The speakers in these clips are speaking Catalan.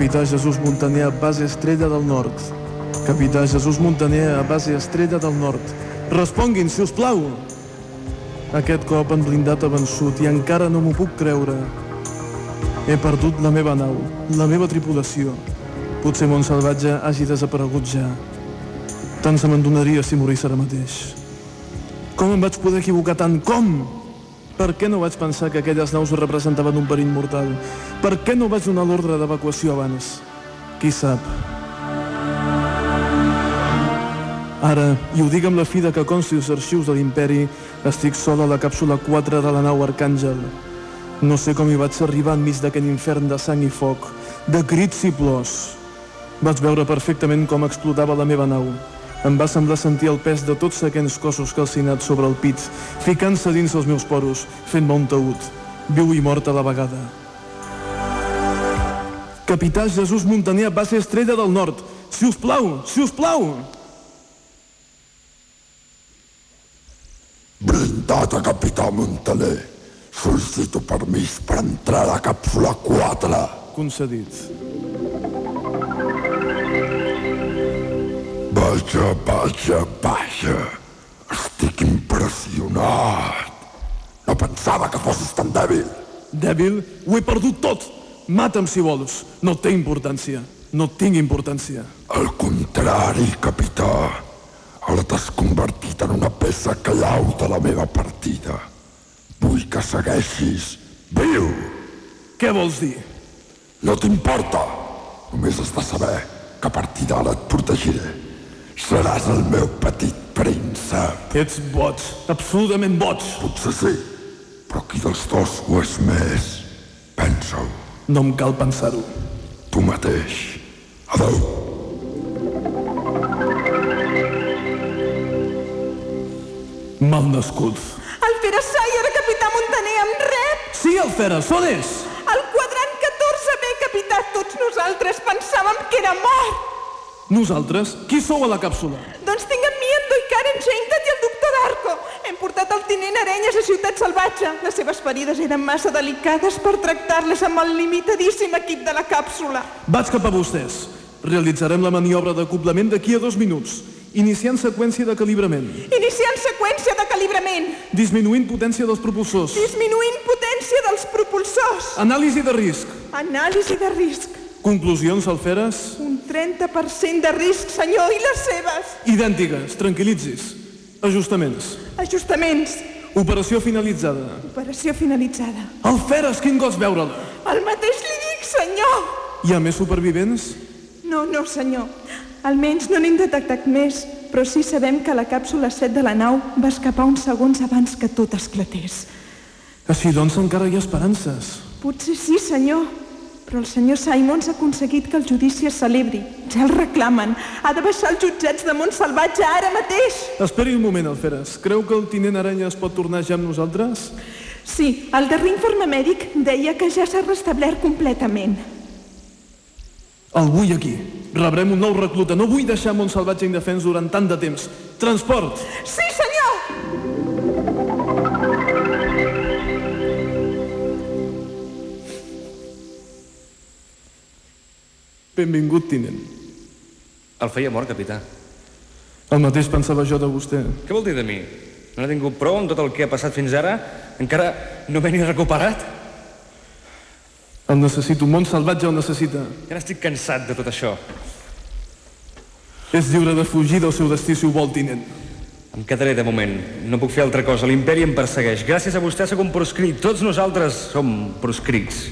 Capità Jesús Montaner a base Estrella del Nord. Capità Jesús Montaner a base Estrella del Nord. Responguin, si us plau. Aquest cop en blindat ha vençut i encara no m'ho puc creure. He perdut la meva nau, la meva tripulació. Potser mon salvatge hagi desaparegut ja. Tant se me'n donaria si morís ara mateix. Com em vaig poder equivocar tant? Com? Per què no vaig pensar que aquelles naus representaven un perill mortal? Per què no vaig donar l'ordre d'evacuació abans? Qui sap? Ara, i ho dic amb la fi de que consti els arxius de l'imperi, estic sola a la càpsula 4 de la nau Arcàngel. No sé com hi vaig arribar enmig d'aquell infern de sang i foc, de crits i plors. Vaig veure perfectament com explotava la meva nau. Em va semblar sentir el pes de tots aquells cossos calcinats sobre el pit, ficant-se dins els meus poros, fent-me un taüt, viu i mort a la vegada. Capità Jesús Montaner, base Estrella del Nord. Si us plau, si us plau! Blindada, capità Montaner. Sol·licito permís per entrar a la càpsula 4. Concedit. Vaja, vaja, vaja. Estic impressionat. No pensava que fossis tan dèbil. Dèbil, ho he perdut tot. Mata'm si vols. No té importància. No tinc importància. Al contrari, capità. Ara t'has convertit en una peça clau de la meva partida. Vull que segueixis viu. Què vols dir? No t'importa. Només has de saber que a partir d'ara et protegiré. Seràs el meu petit príncep. Ets boig, absolutament boig. Potser sí, però qui dels dos ho és més? Pensa-ho. No em cal pensar-ho. Tu mateix. Adeu. Mal nascut. El Ferasai era capità Montaner amb rep. Sí, Alferes, on és? El quadrant 14B, capità. Tots nosaltres pensàvem que era mort. Nosaltres? Qui sou a la càpsula? Doncs tinc en Doi Karen Sheintat i el doctor Darko. Hem portat el tinent Arenyes a Ciutat Salvatge. Les seves ferides eren massa delicades per tractar-les amb el limitadíssim equip de la càpsula. Vaig cap a vostès. Realitzarem la maniobra d'acoblament d'aquí a dos minuts, iniciant seqüència de calibrament, Iniciant seqüència de calibrament. disminuint potència dels propulsors, Disminuint potència dels propulsors. anàlisi de risc, Anàlisi de risc. Conclusions, Alferes, Un 30% de risc, senyor, i les seves. idèntiques, tranquil·litzis, ajustaments, Ajustaments. operació finalitzada. Operació finalitzada. Alferes, quin gos veure-la! El mateix li dic, senyor. Hi ha més supervivents? No, no, senyor. Almenys no n'hem detectat més, però sí sabem que la càpsula 7 de la nau va escapar uns segons abans que tot esclatés. Així doncs encara hi ha esperances. Potser sí, senyor, però el senyor Simons ha aconseguit que el judici es celebri. Ja el reclamen. Ha de baixar els jutjats de Montsalvatge ara mateix. Esperi un moment, Alferes. Creu que el tinent Aranya es pot tornar ja amb nosaltres? Sí, el darrer informe mèdic deia que ja s'ha restablert completament. El vull aquí. Rebrem un nou recluta. No vull deixar Montsalvatge indefens durant tant de temps. Transport! Sí, senyor! Benvingut, tinent. El feia mort, capità. El mateix pensava jo de vostè. Què vol dir de mi? No n'he tingut prou amb tot el que ha passat fins ara? Encara no m'he ni recuperat? El necessito. Mont salvatge el necessita. Ja n'estic cansat de tot això. És lliure de fugir del seu destí si ho vol, tinent. Em quedaré de moment. No puc fer altra cosa. L'imperi em persegueix. Gràcies a vostè un proscrit. Tots nosaltres som proscrits.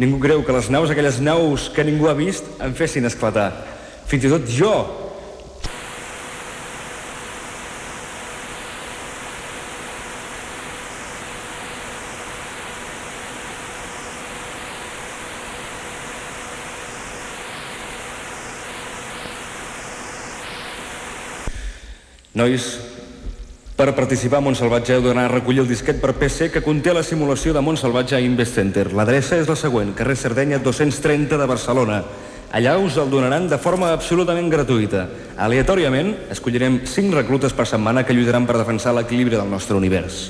Ningú creu que les naus, aquelles naus que ningú ha vist, em fessin esclatar. Fins i tot jo. Nois, per participar a Montsalvatge heu d'anar a recollir el disquet per PC que conté la simulació de Montsalvatge a Invest Center. L'adreça és la següent, carrer Sardenya 230 de Barcelona. Allà us el donaran de forma absolutament gratuïta. Aleatòriament, escollirem 5 reclutes per setmana que lluitaran per defensar l'equilibri del nostre univers.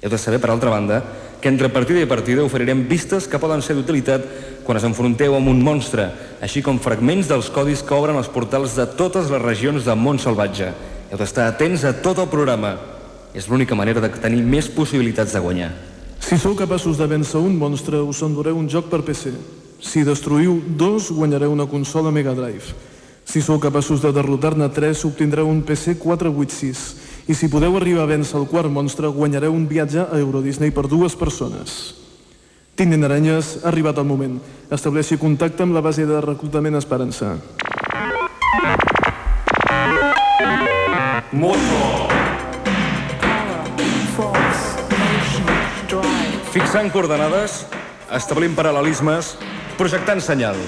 Heu de saber, per altra banda, que entre partida i partida oferirem vistes que poden ser d'utilitat quan us enfronteu amb un monstre, així com fragments dels codis que obren els portals de totes les regions del món salvatge. Heu d'estar atents a tot el programa. És l'única manera de tenir més possibilitats de guanyar. Si sou capaços de vèncer un monstre, us endureu un joc per PC. Si destruïu dos, guanyareu una consola Mega Drive. Si sou capaços de derrotar-ne tres, obtindreu un PC 486. I si podeu arribar a vèncer el quart monstre, guanyareu un viatge a Euro Disney per dues persones. Tinent Aranyes, ha arribat el moment. Estableixi contacte amb la base de reclutament Esperança. Fixant coordenades, establint paral·lelismes, projectant senyal.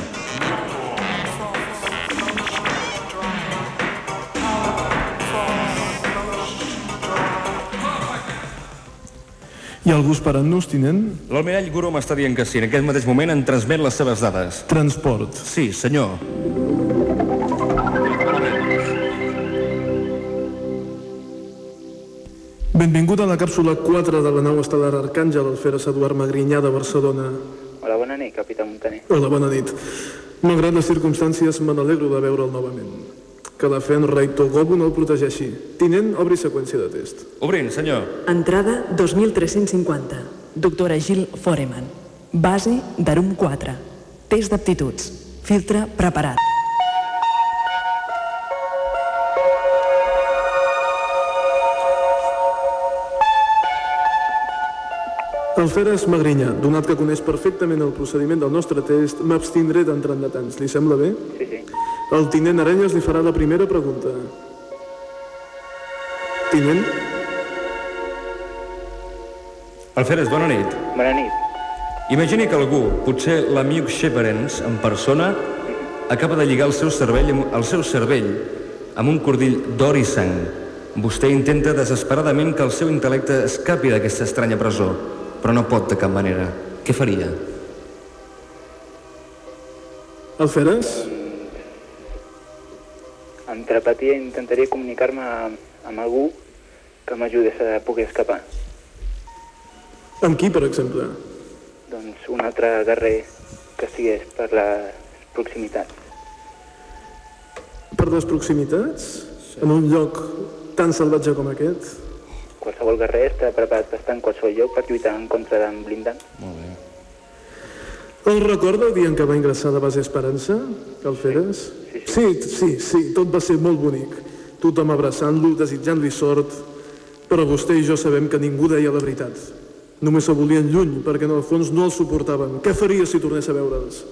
Ha algú esperant-nos, tinent? L'almirall Guru m'està dient que sí. En aquest mateix moment en transmet les seves dades. Transport. Sí, senyor. Benvingut a la càpsula 4 de la nau estel·lar Arcàngel, el Feres Eduard Magrinyà de Barcelona. Hola, bona nit, capità Montaner. Hola, bona nit. Malgrat les circumstàncies, me n'alegro de veure'l novament. Que la fe en Raito Gobu no el protegeixi. Tinent, obri seqüència de test. Obrint, senyor. Entrada 2350. Doctora Gil Foreman. Base d'Arum 4. Test d'aptituds. Filtre preparat. El Feres Magrinyà, donat que coneix perfectament el procediment del nostre test, m'abstindré d'entrar en detalls. Li sembla bé? Sí, sí. El tinent Arenyes li farà la primera pregunta. Tinent? Alferes, bona nit. Bona nit. Imagini que algú, potser l'amic Sheperens, en persona, acaba de lligar el seu cervell, amb- el seu cervell amb un cordill d'or i sang. Vostè intenta desesperadament que el seu intel·lecte escapi d'aquesta estranya presó, però no pot de cap manera. Què faria? El Feres? Amb telepatia intentaria comunicar-me amb, amb algú que m'ajudés a poder escapar. Amb qui, per exemple? Doncs un altre guerrer que estigués per les proximitats. Per les proximitats? En un lloc tan salvatge com aquest? Qualsevol guerrer està preparat per estar en qualsevol lloc per lluitar en contra d'en Blindan. El recorda el dia en què va ingressar a la base Esperança, el Feres? Sí, sí, sí, sí, tot va ser molt bonic. Tothom abraçant-lo, desitjant-li sort, però vostè i jo sabem que ningú deia la veritat. Només se volien lluny, perquè en el fons no els suportaven. Què faria si tornés a veure'ls?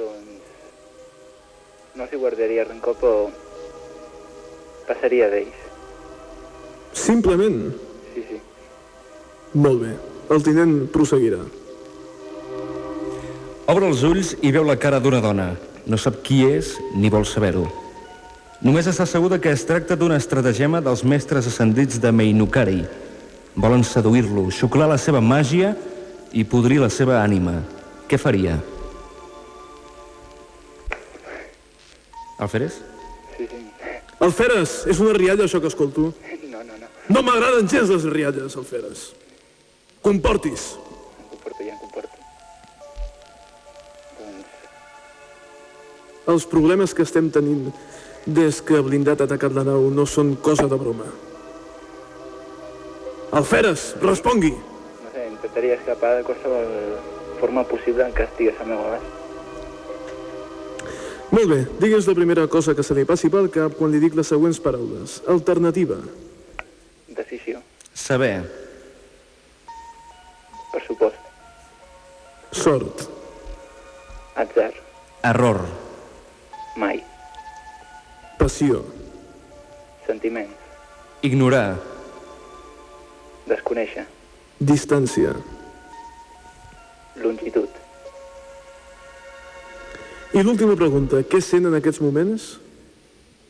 Doncs no s'hi guardaria rencor, però passaria d'ells. Simplement. Sí, sí. Molt bé. El tinent proseguirà. Obre els ulls i veu la cara d'una dona. No sap qui és ni vol saber-ho. Només està segura que es tracta d'una estratagema dels mestres ascendits de Meinukari. Volen seduir-lo, xuclar la seva màgia i podrir la seva ànima. Què faria? Alferes? Sí, sí. El Feres, és una rialla això que escolto. No, m'agraden gens les rialles, el Feres. Comportis. Em comporto, ja em comporto. Doncs Els problemes que estem tenint des que Blindat ha atacat la nau no són cosa de broma. El Feres, respongui! no sé, intentaria escapar de qualsevol forma possible en què estigués al meu abast. Molt bé, digues la primera cosa que se li passi pel cap quan li dic les següents paraules. Alternativa, Decisió, Saber. pressupost, sort, atzar, Error. mai, passió, sentiments, Ignorar. desconèixer, distància. longitud, I l'última pregunta, què sent en aquests moments?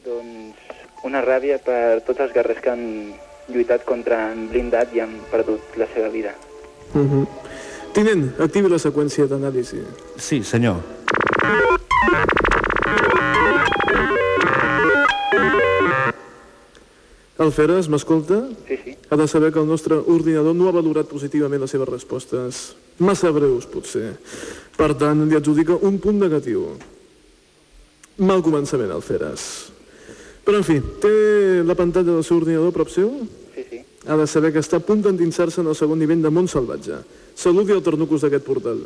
doncs una ràbia per tots els guerrers que han lluitat contra en blindat i han perdut la seva vida. Uh -huh. Tinent, activi la seqüència d'anàlisi. Sí, senyor. El Feres, m'escolta? Sí, sí, Ha de saber que el nostre ordinador no ha valorat positivament les seves respostes. Massa breus, potser. Per tant, li adjudica un punt negatiu. Mal començament, Alferes. Però, en fi, té la pantalla del seu ordinador prop seu? Ha de saber que està a punt d'endinsar-se en el segon nivell de món salvatge. Saludi el tornucus d'aquest portal.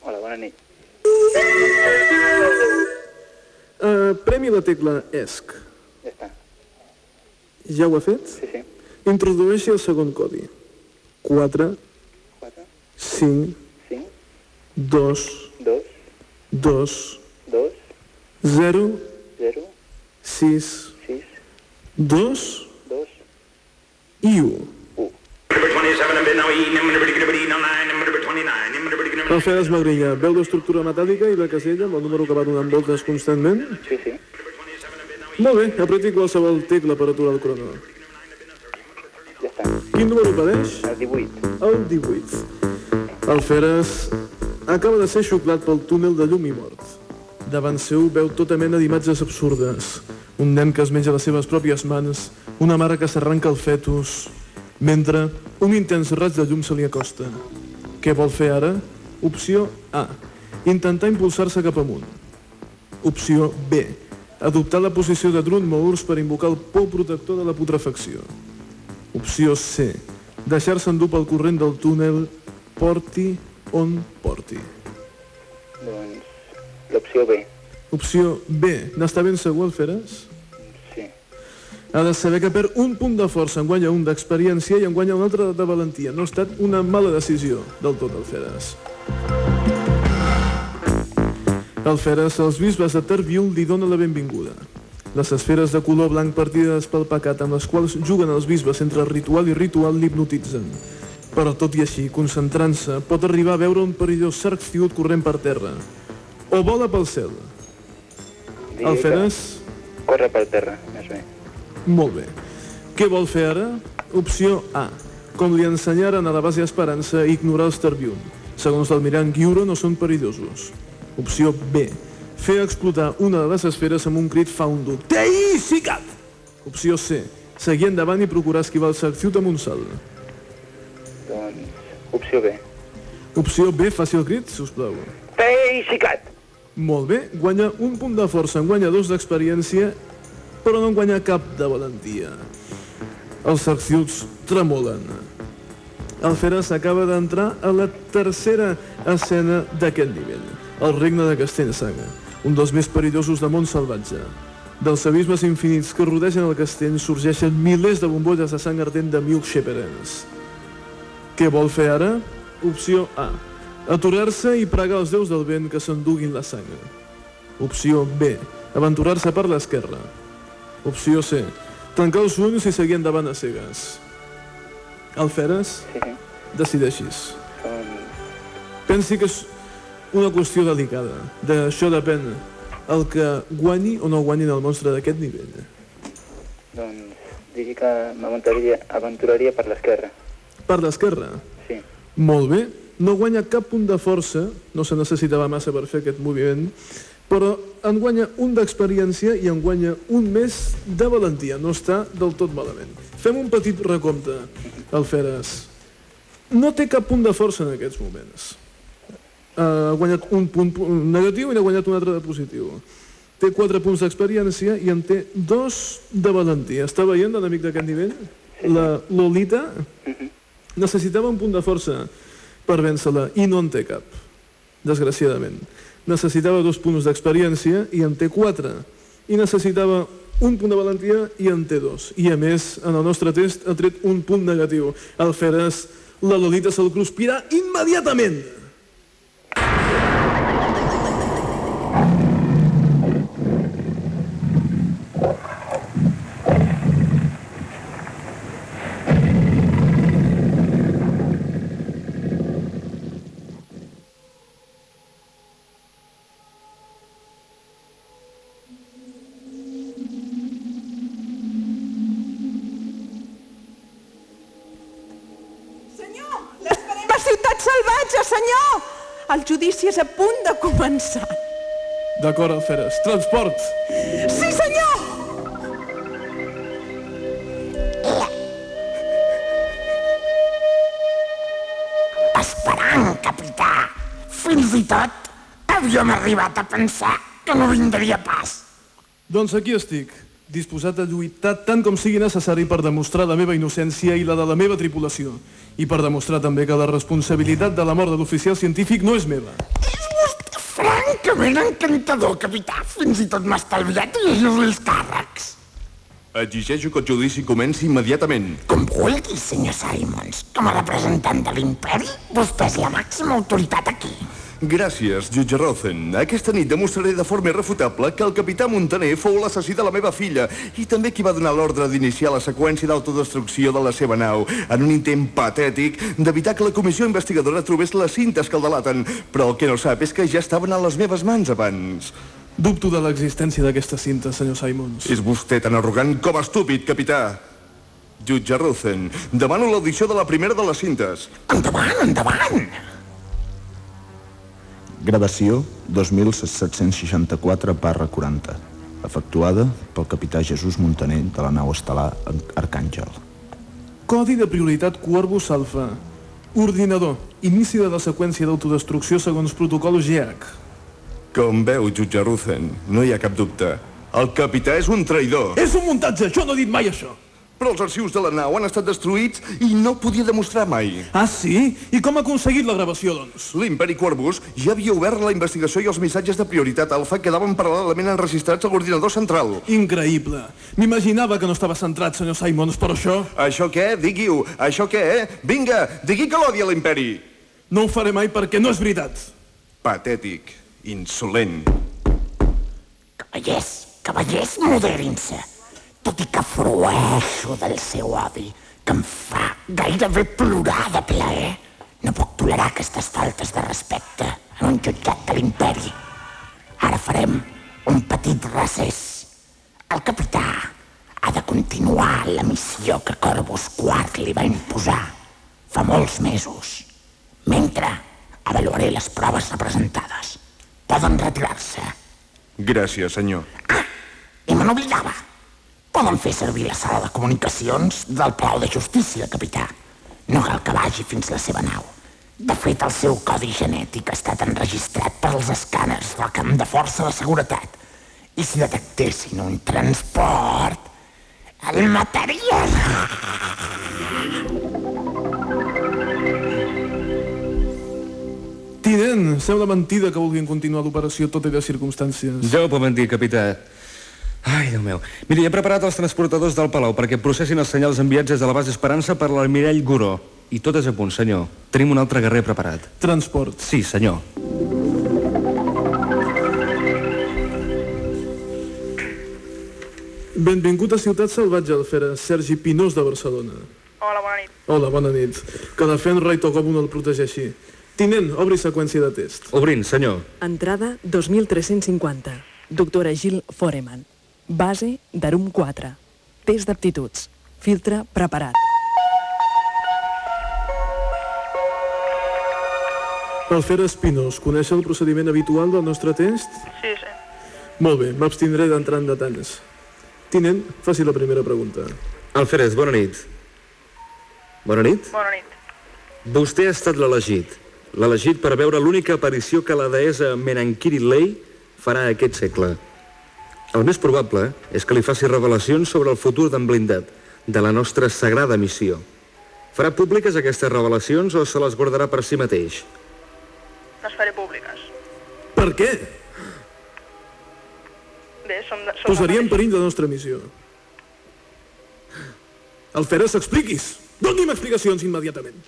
Hola, bona nit. Uh, premi la tecla ESC. Ja està. Ja ho ha fet? Sí, sí. Introdueixi el segon codi. 4, 4, 5, 5, 2, 2, 2, 2, 0, 0, 6, 6, 2 2, i 1. 1. Alferes Magrinya, veu l'estructura metàl·lica i la casella amb el número que va donant voltes constantment? Sí, sí. Molt bé, apreti qualsevol tecla per aturar el crono. Ja està. Quin número apareix? El 18. El 18. Alferes acaba de ser xuclat pel túnel de llum i mort. Davant seu veu tota mena d'imatges absurdes. Un nen que es menja les seves pròpies mans, una mare que s'arranca el fetus, mentre un intens raig de llum se li acosta. Què vol fer ara? Opció A. Intentar impulsar-se cap amunt. Opció B. Adoptar la posició de Drun Mours per invocar el pou protector de la putrefacció. Opció C. Deixar-se endur pel corrent del túnel porti on porti. Doncs l'opció B. Opció B. N'està ben segur, Alferes? Sí. Ha de saber que perd un punt de força, en guanya un d'experiència i en guanya un altre de valentia. No ha estat una mala decisió del tot, Alferes. Alferes, els bisbes de Terbiul li dona la benvinguda. Les esferes de color blanc partides pel pecat amb les quals juguen els bisbes entre ritual i ritual l'hipnotitzen. Però tot i així, concentrant-se, pot arribar a veure un perillós cerc fiut corrent per terra. O vola pel cel. Digui Alferes, que Corre per terra, més bé. Molt bé. Què vol fer ara? Opció A. Com li ensenyaren a la base Esperança, ignorar els Terbiun. Segons l'almirant Giuro, no són perillosos. Opció B. Fer explotar una de les esferes amb un crit faundo. Teïsicat! Opció C. Seguir endavant i procurar esquivar el Sarciut amb un salt. Doncs opció B. Opció B. Faci el crit, si us plau. Teixicat! Molt bé, guanya un punt de força, en guanya dos d'experiència, però no en cap de valentia. Els Sarciuts tremolen. Alferes acaba d'entrar a la tercera escena d'aquest nivell, el regne de Castellsaga, un dels més perillosos de món salvatge. Dels abismes infinits que rodegen el castell sorgeixen milers de bombolles de sang ardent de Miuk Sheperens. Què vol fer ara? Opció A. Aturar-se i pregar als déus del vent que s'enduguin la sang. Opció B. Aventurar-se per l'esquerra. Opció C. Tancar els ulls i seguir endavant a cegues. Alferes, Sí, sí. decideixis. Doncs Pensi que és una qüestió delicada. D'això depèn el que guanyi o no guanyi el monstre d'aquest nivell. Doncs digui que m'aventuraria aventuraria per l'esquerra. Per l'esquerra, Sí. molt bé, no guanya cap punt de força, no se necessitava massa per fer aquest moviment, però en guanya un d'experiència i en guanya un més de valentia, no està del tot malament. Fem un petit recompte, Alferes. No té cap punt de força en aquests moments. Ha guanyat un punt negatiu i n'ha guanyat un altre de positiu. Té 4 punts d'experiència i en té dos de valentia. Està veient l'enemic d'aquest nivell? La Lolita necessitava un punt de força per vèncer-la i no en té cap, desgraciadament. Necessitava dos punts d'experiència i en té quatre. I necessitava un punt de valentia i en té dos. I a més, en el nostre test ha tret un punt negatiu. El Feres, la Lolita se'l cruspirà immediatament. si és a punt de començar. D'acord, Alferes. Transport! Sí, senyor! Esperant, capità. Fins i tot havíem arribat a pensar que no vindria pas. Doncs aquí estic, disposat a lluitar tant com sigui necessari per demostrar la meva innocència i la de la meva tripulació. I per demostrar també que la responsabilitat de la mort de l'oficial científic no és meva. És vostè francament encantador, capità. Fins i tot m'ha estalviat llegir els càrrecs. Exigeixo que el judici comenci immediatament. Com vulgui, senyor Simons. Com a representant de l'imperi, vostè és la màxima autoritat aquí. Gràcies, jutge Rosen. Aquesta nit demostraré de forma irrefutable que el capità Montaner fou l'assassí de la meva filla i també qui va donar l'ordre d'iniciar la seqüència d'autodestrucció de la seva nau en un intent patètic d'evitar que la comissió investigadora trobés les cintes que el delaten. Però el que no sap és que ja estaven a les meves mans abans. Dubto de l'existència d'aquesta cinta, senyor Simons. És vostè tan arrogant com estúpid, capità. Jutge Rosen, demano l'audició de la primera de les cintes. Endavant, endavant! Gravació 2764 barra 40, efectuada pel capità Jesús Montaner de la nau estel·lar Arcàngel. Codi de prioritat Corvus Alpha. Ordinador. Inici de la seqüència d'autodestrucció segons protocol GH. Com veu, jutge Rosen, no hi ha cap dubte. El capità és un traïdor. És un muntatge, jo no he dit mai això. Però els arxius de la nau han estat destruïts i no podia demostrar mai. Ah, sí? I com ha aconseguit la gravació, doncs? L'Imperi Corvus ja havia obert la investigació i els missatges de prioritat alfa quedaven paral·lelament enregistrats a l'ordinador central. Increïble. M'imaginava que no estava centrat, senyor Simons, per això... Això què? Digui-ho. Això què? Vinga, digui que l'odia l'Imperi. No ho faré mai perquè no és veritat. Patètic. Insolent. Cavallers, cavallers, moderin-se tot i que frueixo del seu odi, que em fa gairebé plorar de plaer. No puc tolerar aquestes faltes de respecte en un jutjat de l'imperi. Ara farem un petit recés. El capità ha de continuar la missió que Corvus IV li va imposar fa molts mesos. Mentre avaluaré les proves representades. Poden retirar-se. Gràcies, senyor. Ah, i me n'oblidava. Poden fer servir la sala de comunicacions del Palau de Justícia, capità. No cal que vagi fins la seva nau. De fet, el seu codi genètic ha estat enregistrat per als escàners del camp de força de seguretat. I si detectessin un transport, el matarien. Tinent, sembla mentida que vulguin continuar l'operació tot i les circumstàncies. Ja ho poden dir, capità. Ai, Déu meu. Miri, he preparat els transportadors del Palau perquè processin els senyals enviats des de la base Esperança per l'almirall Guró. I tot és a punt, senyor. Tenim un altre guerrer preparat. Transport. Sí, senyor. Benvingut a Ciutat Salvatge, Alfera. Sergi Pinós de Barcelona. Hola, bona nit. Hola, bona nit. Que la Fen Rai Togobo el protegeixi. Tinent, obri seqüència de test. Obrint, senyor. Entrada 2350. Doctora Gil Foreman. Base d'Arum 4. Test d'aptituds. Filtre preparat. Alfera Espinos, coneix el procediment habitual del nostre test? Sí, sí. Molt bé, m'abstindré d'entrar en detalls. Tinent, faci la primera pregunta. Alferes, bona nit. Bona nit. Bona nit. Vostè ha estat l'elegit. L'elegit per veure l'única aparició que la deessa Menankiri Lei farà aquest segle. El més probable és que li faci revelacions sobre el futur d'en Blindat, de la nostra sagrada missió. Farà públiques aquestes revelacions o se les guardarà per si mateix? Les faré públiques. Per què? Bé, som de... Som Posaria en de... perill la nostra missió. Alferes, expliquis! Doni'm explicacions immediatament.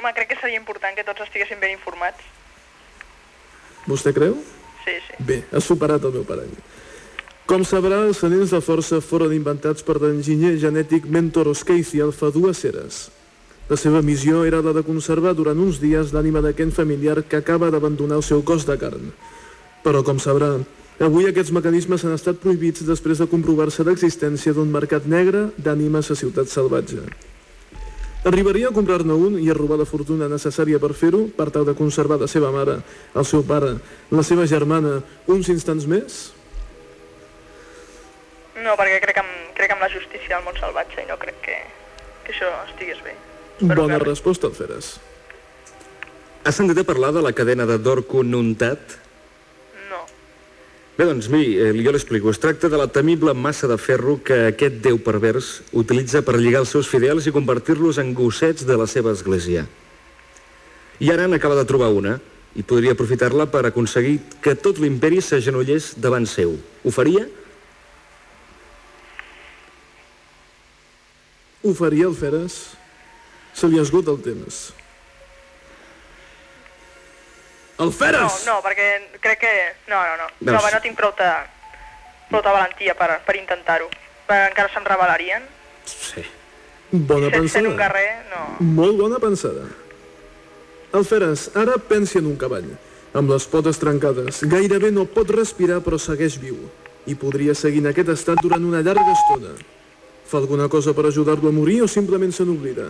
Home, crec que seria important que tots estiguessin ben informats. Vostè creu? Sí, sí. Bé, ha superat el meu parany. Com sabrà, els anells de força foren inventats per l'enginyer genètic Mentor Oscaisi Alfa Dues Ceres. La seva missió era la de conservar durant uns dies l'ànima d'aquest familiar que acaba d'abandonar el seu cos de carn. Però, com sabrà, avui aquests mecanismes han estat prohibits després de comprovar-se l'existència d'un mercat negre d'ànimes a Ciutat Salvatge. Arribaria a comprar-ne un i a robar la fortuna necessària per fer-ho, per tal de conservar la seva mare, el seu pare, la seva germana, uns instants més? No, perquè crec en, crec en la justícia del món salvatge i no crec que, que això estigués bé. Bona resposta, Alferes. Has sentit a parlar de la cadena de Dorco Nuntat? Bé, doncs miri, eh, jo l'explico. Es tracta de la temible massa de ferro que aquest déu pervers utilitza per lligar els seus fidels i convertir-los en gossets de la seva església. I ara n'acaba de trobar una i podria aprofitar-la per aconseguir que tot l'imperi s'agenollés davant seu. Ho faria? Ho faria el Feres? Se li esgota el temps. El No, Feres! no, perquè crec que... No, no, no. No, Veus? va, no tinc prou de, prou de valentia per, per intentar-ho. Perquè encara se'm revelarien. Sí. Bona Sent, sent un pensada. guerrer, no. Molt bona pensada. El Feres ara pensi en un cavall, amb les potes trencades. Gairebé no pot respirar però segueix viu. I podria seguir en aquest estat durant una llarga estona. Fa alguna cosa per ajudar-lo a morir o simplement se n'oblida?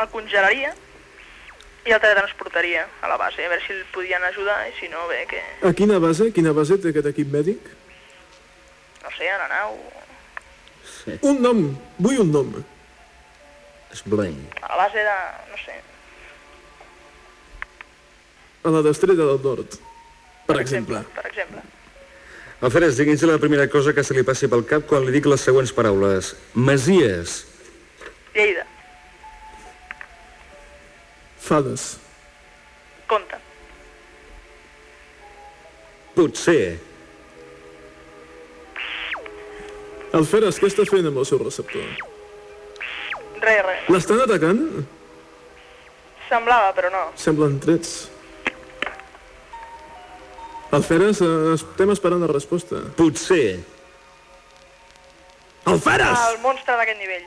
El congelaria i el teletransportaria a la base, a veure si el podien ajudar i si no, bé, que... A quina base? Quina base té aquest equip mèdic? No sé, a la nau... Un nom! Vull un nom. És Blaine. A la base de... no sé... A la d'Estrella del Nord, per exemple. Per exemple. Alferes, digui'ns la primera cosa que se li passi pel cap quan li dic les següents paraules. Masies. Lleida. Fades. Compte. Potser. El Feres, què està fent amb el seu receptor? Res, res. L'estan atacant? Semblava, però no. Semblen trets. El Feres, eh, estem esperant la resposta. Potser. El Feres! El monstre d'aquest nivell.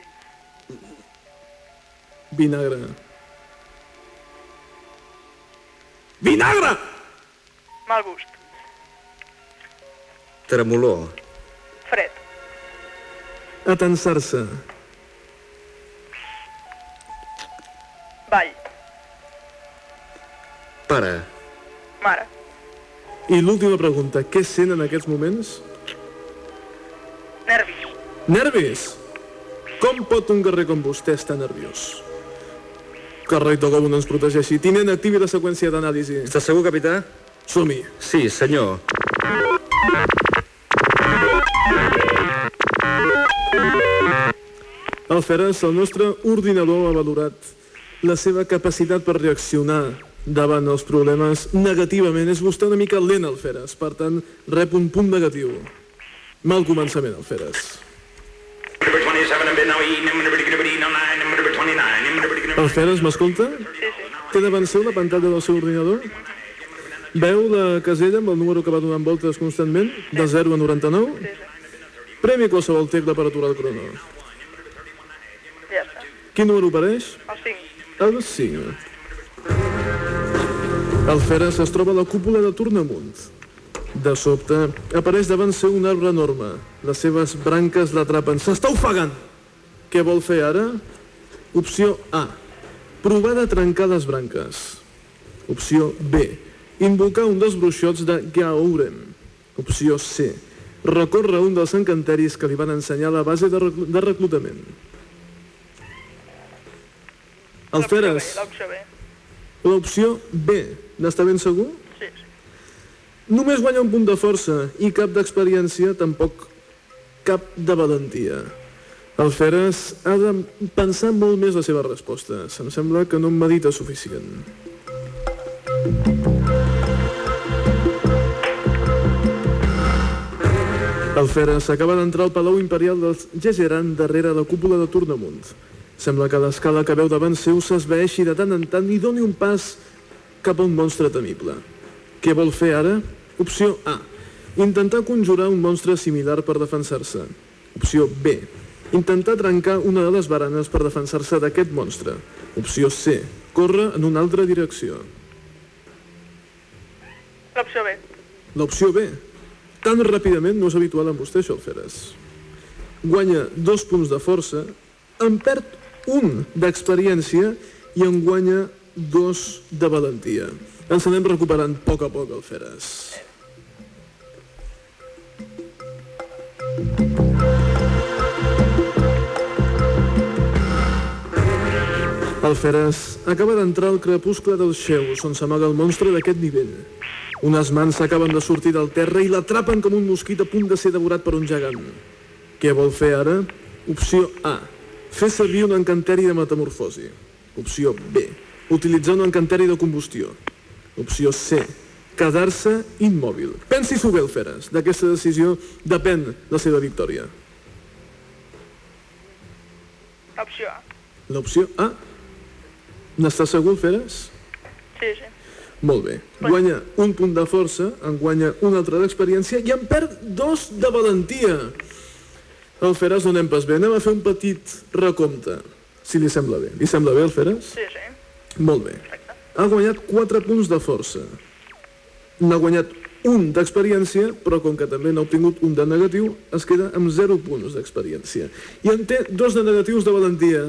Vinagre. Vinagre! Mal gust. Tremolor. Fred. Atensar-se. Ball. Pare. Mare. I l'última pregunta, què sent en aquests moments? Nervis. Nervis! Com pot un guerrer com vostè estar nerviós? Que rei Togobo no ens protegeixi. Tinent, activi la seqüència d'anàlisi. Està segur, capità? Som-hi. Sí, senyor. El Feres, el nostre ordinador ha valorat la seva capacitat per reaccionar davant els problemes negativament. És vostè una mica lent, el Feres. Per tant, rep un punt negatiu. Mal començament, el Feres. El Feres, m'escolta? Sí, sí. Té davant seu la pantalla del seu ordinador? Veu la casella amb el número que va donant voltes constantment, de 0 a 99? Premi qualsevol tecla per aturar el crono. Ja està. Quin número apareix? El 5. El 5. El Feres es troba a la cúpula de Tornamunt. De sobte, apareix davant seu un arbre enorme. Les seves branques l'atrapen. S'està ofegant! Què vol fer ara? Opció A. Provar de trencar les branques. Opció B. Invocar un dels bruixots de Gaurem. Opció C. Recórrer un dels encanteris que li van ensenyar la base de, reclu de reclutament. El Feres, L'opció B. l'opció B. N'està ben segur? Sí, sí. Només guanya un punt de força i cap d'experiència, tampoc cap de valentia. El Feres ha de pensar molt més la seva resposta. Em sembla que no em medita suficient. El Feres acaba d'entrar al Palau Imperial dels Gegeran darrere la cúpula de Tornamunt. Sembla que l'escala que veu davant seu s'esvaeixi de tant en tant i doni un pas cap a un monstre temible. Què vol fer ara? Opció A. Intentar conjurar un monstre similar per defensar-se. Opció B. Intentar trencar una de les baranes per defensar-se d'aquest monstre. Opció C. Córrer en una altra direcció. L'opció B. L'opció B. Tan ràpidament no és habitual en vostè, això, el Feres. Guanya dos punts de força, en perd un d'experiència i en guanya dos de valentia. Ens anem recuperant a poc a poc, el Feres. Alferes acaba d'entrar al crepuscle dels xeus, on s'amaga el monstre d'aquest nivell. Unes mans acaben de sortir del terra i l'atrapen com un mosquit a punt de ser devorat per un gegant. Què vol fer ara? Opció A. Fer servir un encanteri de metamorfosi. Opció B. Utilitzar un encanteri de combustió. Opció C. Quedar-se immòbil. Pensi-s'ho bé, Alferes. D'aquesta decisió depèn la seva victòria. Opció A. L'opció A. N'està segur, Alferes? Sí, sí. Molt bé. Guanya un punt de força, en guanya un altre d'experiència i en perd dos de valentia. Alferes, no anem pas bé. Anem a fer un petit recompte, si li sembla bé. Li sembla bé, Alferes? Sí, sí. Molt bé. Ha guanyat 4 punts de força. N'ha guanyat un d'experiència, però com que també n'ha obtingut un de negatiu, es queda amb 0 punts d'experiència. I en té dos de negatius de valentia.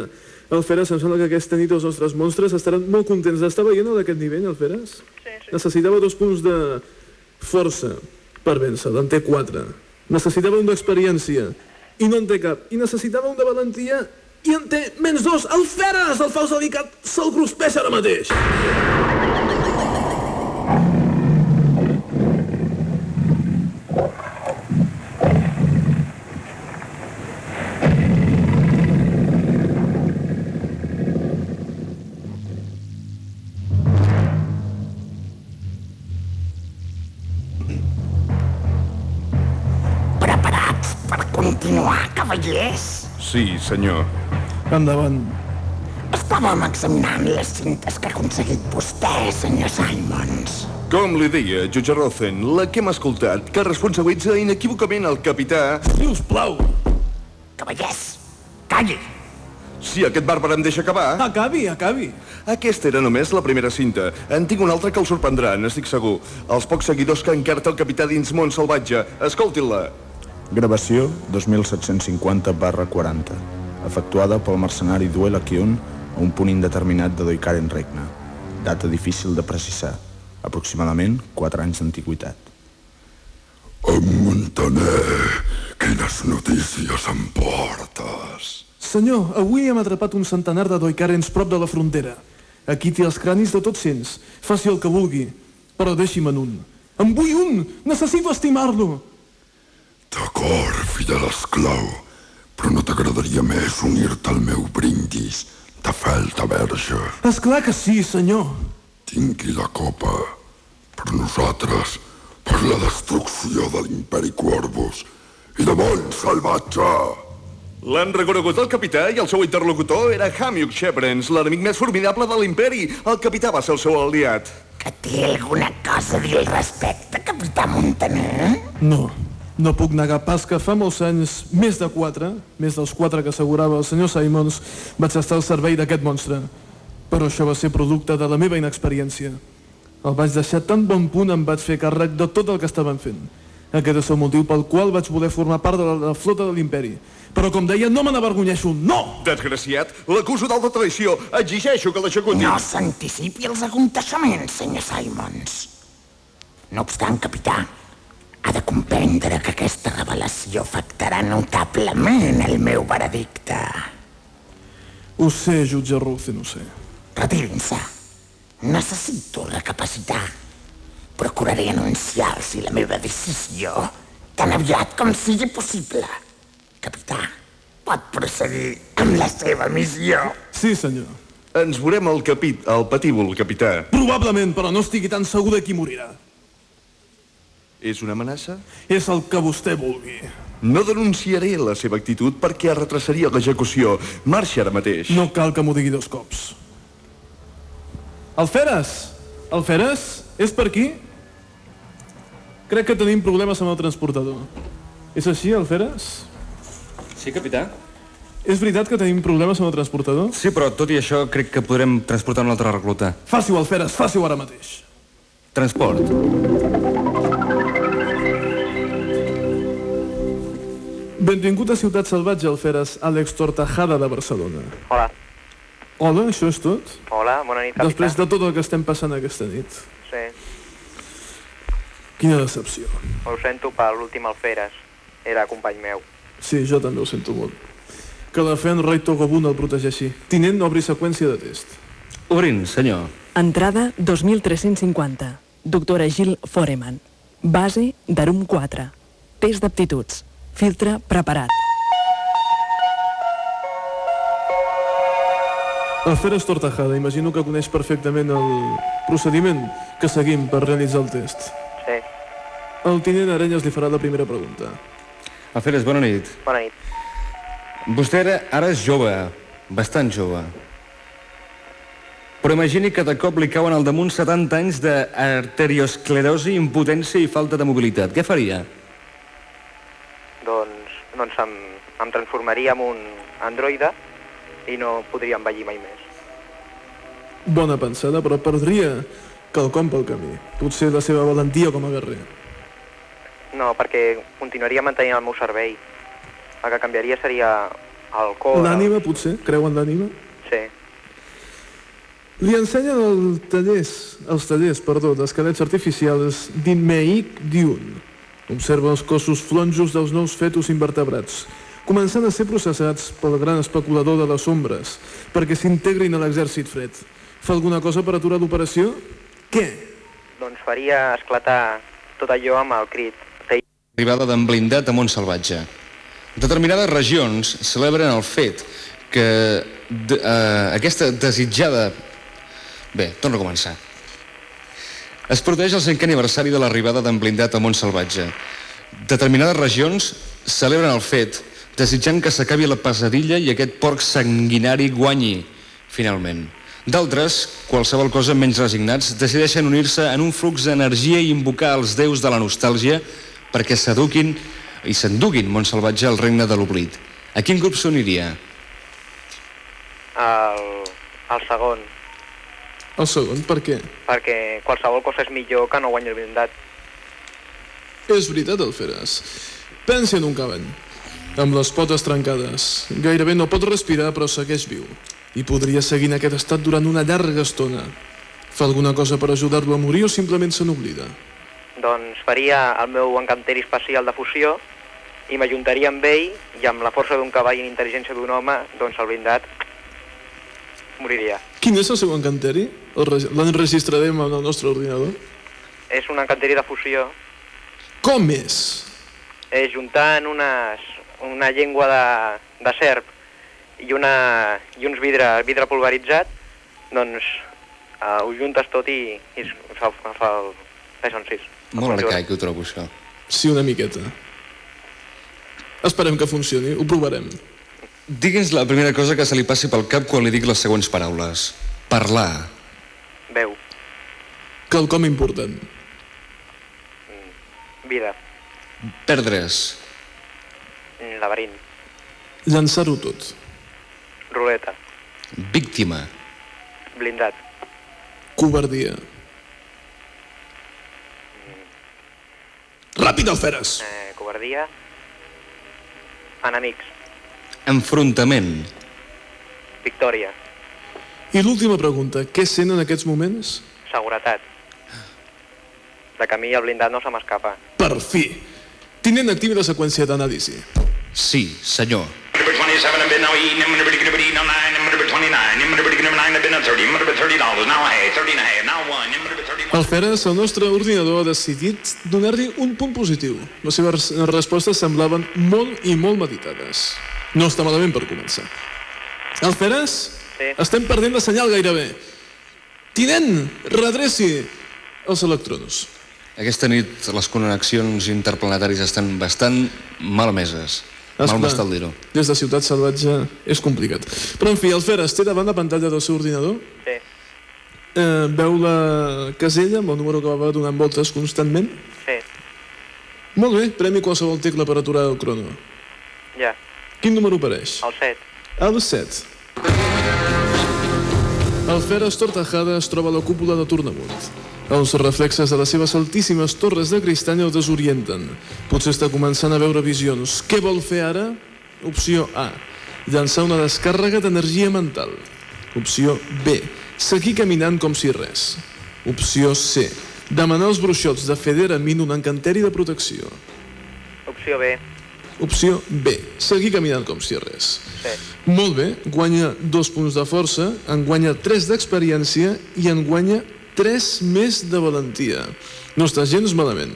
Alferes, em sembla que aquesta nit els nostres monstres estaran molt contents d'estar veient d'aquest nivell, Alferes? Sí, sí. Necessitava dos punts de força per vèncer, en té 4. Necessitava un d'experiència, i no en té cap. I necessitava un de valentia, i en té menys dos. Alferes, el faus delicat, se'l cruspeix ara mateix. Continuar, cavallers? Sí, senyor. Endavant. Estàvem examinant les cintes que ha aconseguit vostè, senyor Simons. Com li deia, jutge Rosen, la que hem escoltat que responsabilitza inequívocament el capità... Si us plau. Cavallers, calli. Si aquest bàrbar em deixa acabar... Acabi, acabi. Aquesta era només la primera cinta. En tinc una altra que el sorprendrà, n'estic segur. Els pocs seguidors que encarta el capità dins món salvatge. Escoltin-la. Gravació 2750 barra 40. Efectuada pel mercenari Duel Akion a un punt indeterminat de Doikaren Regne. Data difícil de precisar. Aproximadament 4 anys d'antiguitat. En Montaner, quines notícies em portes? Senyor, avui hem atrapat un centenar de doicarens prop de la frontera. Aquí té els cranis de tots cents. Faci el que vulgui, però deixi'm un. En vull un! Necessito estimar-lo! D'acord, fidel esclau, però no t'agradaria més unir-te al meu brindis de fel de verge? És clar que sí, senyor. Tingui la copa per nosaltres, per la destrucció de l'imperi Corvus i de món salvatge. L'han reconegut el capità i el seu interlocutor era Hamiuk Shebrens, l'enemic més formidable de l'imperi. El capità va ser el seu aliat. Que té alguna cosa a dir al respecte, capità Montaner? No, no puc negar pas que fa molts anys, més de quatre, més dels quatre que assegurava el senyor Simons, vaig estar al servei d'aquest monstre. Però això va ser producte de la meva inexperiència. El vaig deixar tan bon punt em vaig fer càrrec de tot el que estaven fent. Aquest és el motiu pel qual vaig voler formar part de la, de la flota de l'imperi. Però, com deia, no me n'avergonyeixo, no! Desgraciat, l'acuso d'alta traïció. Exigeixo que l'executi. No s'anticipi els aconteixements, senyor Simons. No obstant, capità, ha de comprendre que aquesta revelació afectarà notablement el meu veredicte. Ho sé, jutge Ruffin, ho sé. Retirin-se. Necessito recapacitar. Procuraré anunciar-los la meva decisió tan aviat com sigui possible. Capità, pot procedir amb la seva missió. Sí, senyor. Ens veurem al capit, al patíbul, capità. Probablement, però no estigui tan segur de qui morirà. És una amenaça? És el que vostè vulgui. No denunciaré la seva actitud perquè retrasaria l'execució. Marxa ara mateix. No cal que m'ho digui dos cops. Alferes! Alferes? És per aquí? Crec que tenim problemes amb el transportador. És així, Alferes? Sí, capità? És veritat que tenim problemes amb el transportador? Sí, però tot i això crec que podrem transportar un altre recluta. Faci-ho, Alferes, faci-ho ara mateix. Transport. Benvingut a Ciutat Salvatge, Alferes, Àlex Tortajada de Barcelona. Hola. Hola, això és tot? Hola, bona nit, capità. Després de tot el que estem passant aquesta nit. Sí, Quina decepció. ho sento per l'últim Alferes. Era company meu. Sí, jo també ho sento molt. Que la fe en Rai Togobun el protegeixi. Tinent, obri seqüència de test. Obrint, senyor. Entrada 2350. Doctora Gil Foreman. Base d'Arum 4. Test d'aptituds. Filtre preparat. Alferes Tortajada, imagino que coneix perfectament el procediment que seguim per realitzar el test. Sí. El tinent Arenyes li farà la primera pregunta. Alferes, bona nit. Bona nit. Vostè ara, ara és jove, bastant jove. Però imagini que de cop li cauen al damunt 70 anys d'arteriosclerosi, impotència i falta de mobilitat. Què faria? Doncs, doncs em, em transformaria en un androide i no podria envellir mai més. Bona pensada, però perdria quelcom pel camí. Potser la seva valentia com a guerrer. No, perquè continuaria mantenint el meu servei. El que canviaria seria el cor... L'ànima, potser? Creu en l'ànima? Sí. Li ensenyen el tallers, els tallers perdó, d'esquelets artificials d'Inmeic Dune. Observa els cossos flonjos dels nous fetus invertebrats, començant a ser processats pel gran especulador de les ombres, perquè s'integrin a l'exèrcit fred. Fa alguna cosa per aturar l'operació? Què? Doncs faria esclatar tot allò amb el crit. Arribada d'en blindat a Montsalvatge. Determinades regions celebren el fet que de, eh, aquesta desitjada... Bé, torno a començar. Es produeix el cinquè aniversari de l'arribada d'en blindat a Montsalvatge. Determinades regions celebren el fet desitjant que s'acabi la pesadilla i aquest porc sanguinari guanyi, finalment. D'altres, qualsevol cosa menys resignats, decideixen unir-se en un flux d'energia i invocar els déus de la nostàlgia perquè s'eduquin i s'enduguin Montsalvatge al regne de l'oblit. A quin grup s'uniria? el, el segon, El segon, per què? perquè qualsevol cosa és millor que no guanyi el blindat. És veritat, Alferes. Pensi en un cavall, amb les potes trencades. Gairebé no pot respirar, però segueix viu. I podria seguir en aquest estat durant una llarga estona. Fa alguna cosa per ajudar-lo a morir o simplement se n'oblida? Doncs faria el meu encanteri especial de fusió i m'ajuntaria amb ell i amb la força d'un cavall i intel·ligència d'un home, doncs el blindat moriria. Quin és el seu encanteri? L'enregistrarem en el nostre ordinador. És un encanteri de fusió, Com és? és juntant unes, una llengua de, de serp i, una, i uns vidre, vidre pulveritzat, doncs uh, ho juntes tot i, i es fa, fa el Tyson 6. Molt arcaic, ho trobo, això. Sí, una miqueta. Esperem que funcioni, ho provarem. Digui'ns la primera cosa que se li passi pel cap quan li dic les següents paraules. Parlar. Veu, Quelcom important. vida, Perdre's. laberint, Llançar-ho tot. ruleta, Víctima. blindat, Covardia. Ràpid, Alferes! eh, covardia, enemics, Enfrontament. victòria, I l'última pregunta, què sent en aquests moments? seguretat. De camí el blindat no se m'escapa. Per fi! Tinent, activi la seqüència d'anàlisi. Sí, senyor. Number 27 have been now eating, number 29, number 29, number 29 have been at 30, number 30 dollars, now a half, 30 and a half, now one, number 30. Alferes, el nostre ordinador ha decidit donar-li un punt positiu. Les seves respostes semblaven molt i molt meditades. No està malament per començar. Alferes, Sí. estem perdent la senyal gairebé. Tinent, redreci els electrons. Aquesta nit les connexions interplanetàries estan bastant malmeses. Mal m'està el dir-ho. Des de Ciutat Salvatge és complicat. Però, en fi, Alferes, té davant la pantalla del seu ordinador? Sí. Eh, veu la casella amb el número que va donant voltes constantment? Sí, Molt bé, premi qualsevol tecla per aturar el crono. ja, Quin número apareix? el 7. El 7. El Feres Tortajada es troba a la cúpula de Tornamunt. Els reflexes de les seves altíssimes torres de cristall el desorienten. Potser està començant a veure visions. Què vol fer ara? Opció A. Llançar una descàrrega d'energia mental. Opció B. Seguir caminant com si res. Opció C. Demanar als bruixots de Federa Min un encanteri de protecció. Opció B. Opció B. Seguir caminant com si res. Sí. Molt bé, guanya dos punts de força, en guanya tres d'experiència i en guanya tres més de valentia. No està gens malament.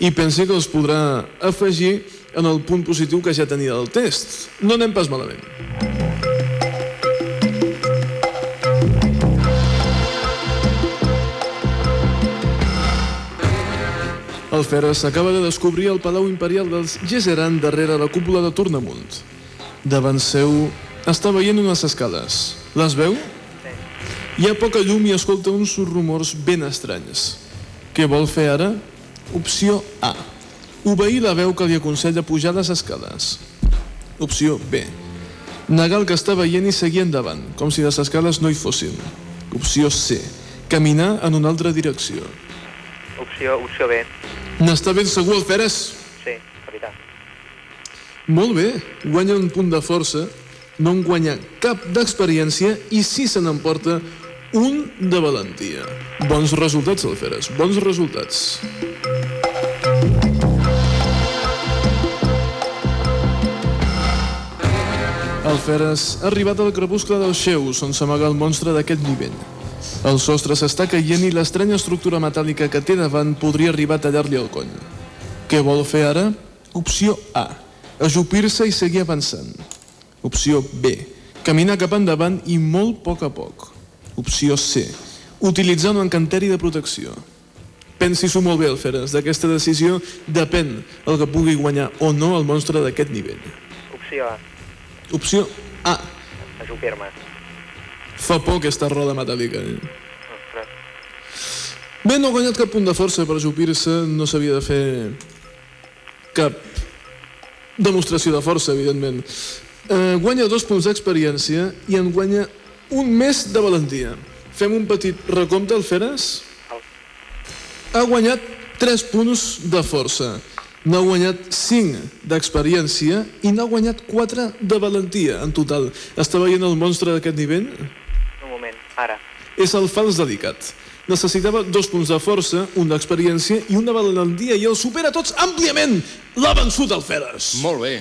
I pensi que els podrà afegir en el punt positiu que ja tenia del test. No anem pas malament. El Feres s'acaba de descobrir el Palau Imperial dels Gesseran darrere la cúpula de Tornamunt. Davant seu està veient unes escales. Les veu? Hi ha poca llum i escolta uns rumors ben estranys. Què vol fer ara? Opció A. Obeir la veu que li aconsella pujar les escales. Opció B. Negar el que està veient i seguir endavant, com si les escales no hi fossin. Opció C. Caminar en una altra direcció. Opció, opció B. N'està ben segur el Feres? Sí, capità. Molt bé, guanya un punt de força, no en guanya cap d'experiència i sí se n'emporta un de valentia. Bons resultats, Alferes, bons resultats. Alferes ha arribat al crepuscle dels Xeus, on s'amaga el monstre d'aquest nivell. El sostre s'està caient i l'estranya estructura metàl·lica que té davant podria arribar a tallar-li el coll. Què vol fer ara? Opció A. Ajupir-se i seguir avançant. Opció B. Caminar cap endavant i molt a poc a poc. Opció C. Utilitzar un encanteri de protecció. Pensi-s'ho molt bé, Alferes. D'aquesta decisió depèn el que pugui guanyar o no el monstre d'aquest nivell. Opció A. Opció A. Ajupir-me. Fa por aquesta roda metàl·lica. Eh? Bé, no ha guanyat cap punt de força per ajupir-se, no s'havia de fer cap demostració de força, evidentment. Eh, guanya dos punts d'experiència i en guanya un més de valentia. Fem un petit recompte, el Feres? Ha guanyat 3 punts de força. N'ha guanyat 5 d'experiència i n'ha guanyat 4 de valentia en total. Està veient el monstre d'aquest nivell? Ara. És el fals delicat. Necessitava dos punts de força, un d'experiència i un de valentia i el supera tots àmpliament. L'ha vençut el Feres. Molt bé.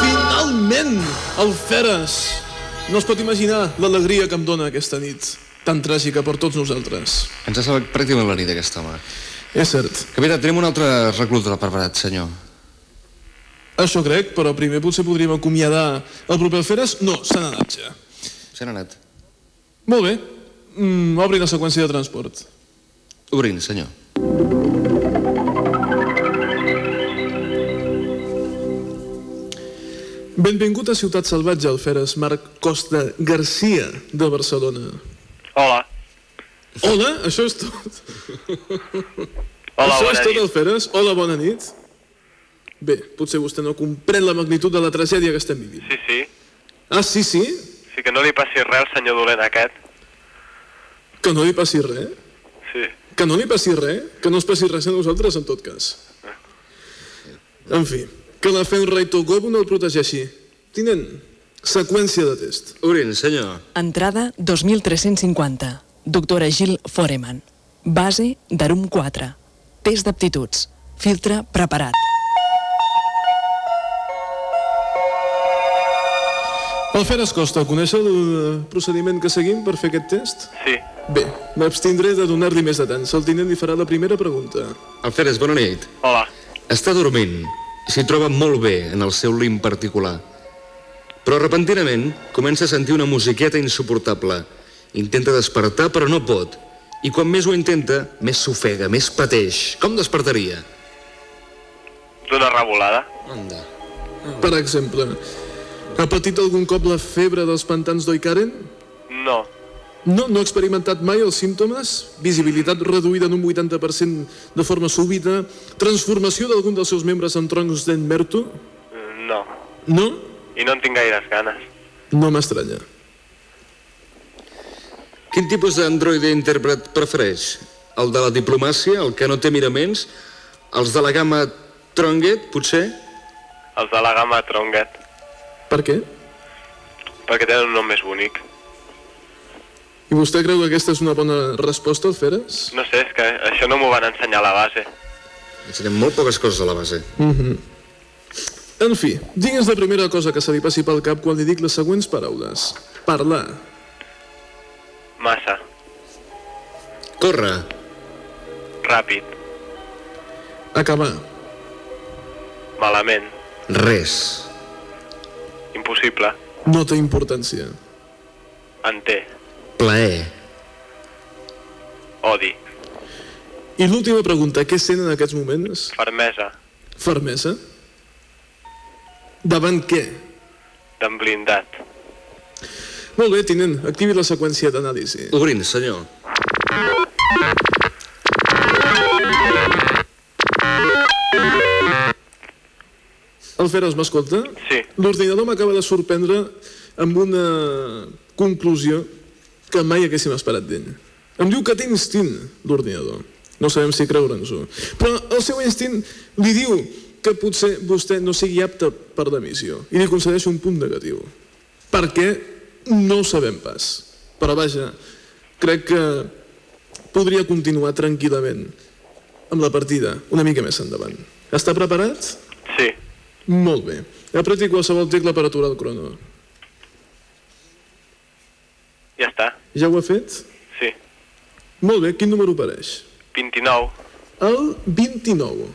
Finalment, el Feres. No es pot imaginar l'alegria que em dóna aquesta nit, tan tràgica per tots nosaltres. Ens ha salvat pràcticament la nit aquest home. És cert. Capità, tenim un altre recluta preparat, senyor. Això crec, però primer potser podríem acomiadar el proper Feres. No, se n'ha anat ja. Se n'ha anat. Molt bé. Mm, obri la seqüència de transport. Obrint, senyor. Benvingut a Ciutat Salvatge, el Feres Marc Costa Garcia de Barcelona. Hola. Hola, això és tot. Hola, això bona és tot, nit. el Feres. Hola, bona nit. Bé, potser vostè no comprèn la magnitud de la tragèdia que estem vivint. Sí, sí. Ah, sí, sí? Sí que no li passi res al senyor dolent aquest. Que no li passi res? Sí. Que no li passi res? Que no es passi res a nosaltres, en tot cas. En fi, que la Fenray Togobo no el protegeixi. Tinent, seqüència de test. Obrint, senyor. Entrada 2350. Doctora Gil Foreman. Base d'Arum 4. Test d'aptituds. Filtre preparat. El Feres Costa, coneix el eh, procediment que seguim per fer aquest test? Sí. Bé, m'abstindré de donar-li més detalls. El tinent li farà la primera pregunta. Alferes, bona nit. Hola. Està dormint. S'hi troba molt bé en el seu lim particular. Però repentinament comença a sentir una musiqueta insuportable. Intenta despertar, però no pot. I quan més ho intenta, més s'ofega, més pateix. Com despertaria? D'una revolada. Anda. Per exemple, ha patit algun cop la febre dels pantans d'Oikaren? No. No, no ha experimentat mai els símptomes? Visibilitat reduïda en un 80% de forma súbita? Transformació d'algun dels seus membres en troncs d'enmerto? No. No? I no en tinc gaires ganes. No m'estranya. Quin tipus d'androide intèrpret prefereix? El de la diplomàcia, el que no té miraments? Els de la gamma Tronget, potser? Els de la gamma Tronget. Per què? Perquè tenen un nom més bonic. I vostè creu que aquesta és una bona resposta, Alferes? No sé, és que això no m'ho van ensenyar a la base. Ensenyem molt poques coses a la base. Mm -hmm. En fi, digues la primera cosa que se li passi pel cap quan li dic les següents paraules. Parlar, Massa. Corre, Ràpid. acabar, Malament. res, Impossible. no té importància, En té. plaer, Odi. I l'última pregunta, què sent en aquests moments? Fermesa. Fermesa? Davant què? D'en blindat. Molt bé, tinent, activi la seqüència d'anàlisi. obrint, senyor. Alferes, m'escolta? Sí. L'ordinador m'acaba de sorprendre amb una conclusió que mai haguéssim esperat d'ell. Em diu que té instint, l'ordinador. No sabem si creure'ns-ho. Però el seu instint li diu que potser vostè no sigui apte per la missió i li concedeix un punt negatiu. Per què? No ho sabem pas. Però vaja, crec que podria continuar tranquil·lament amb la partida una mica més endavant. Està preparat? Sí. Molt bé. Apreti qualsevol tecla per aturar el crono. Ja està. Ja ho ha fet? Sí. Molt bé, quin número apareix? 29. El 29.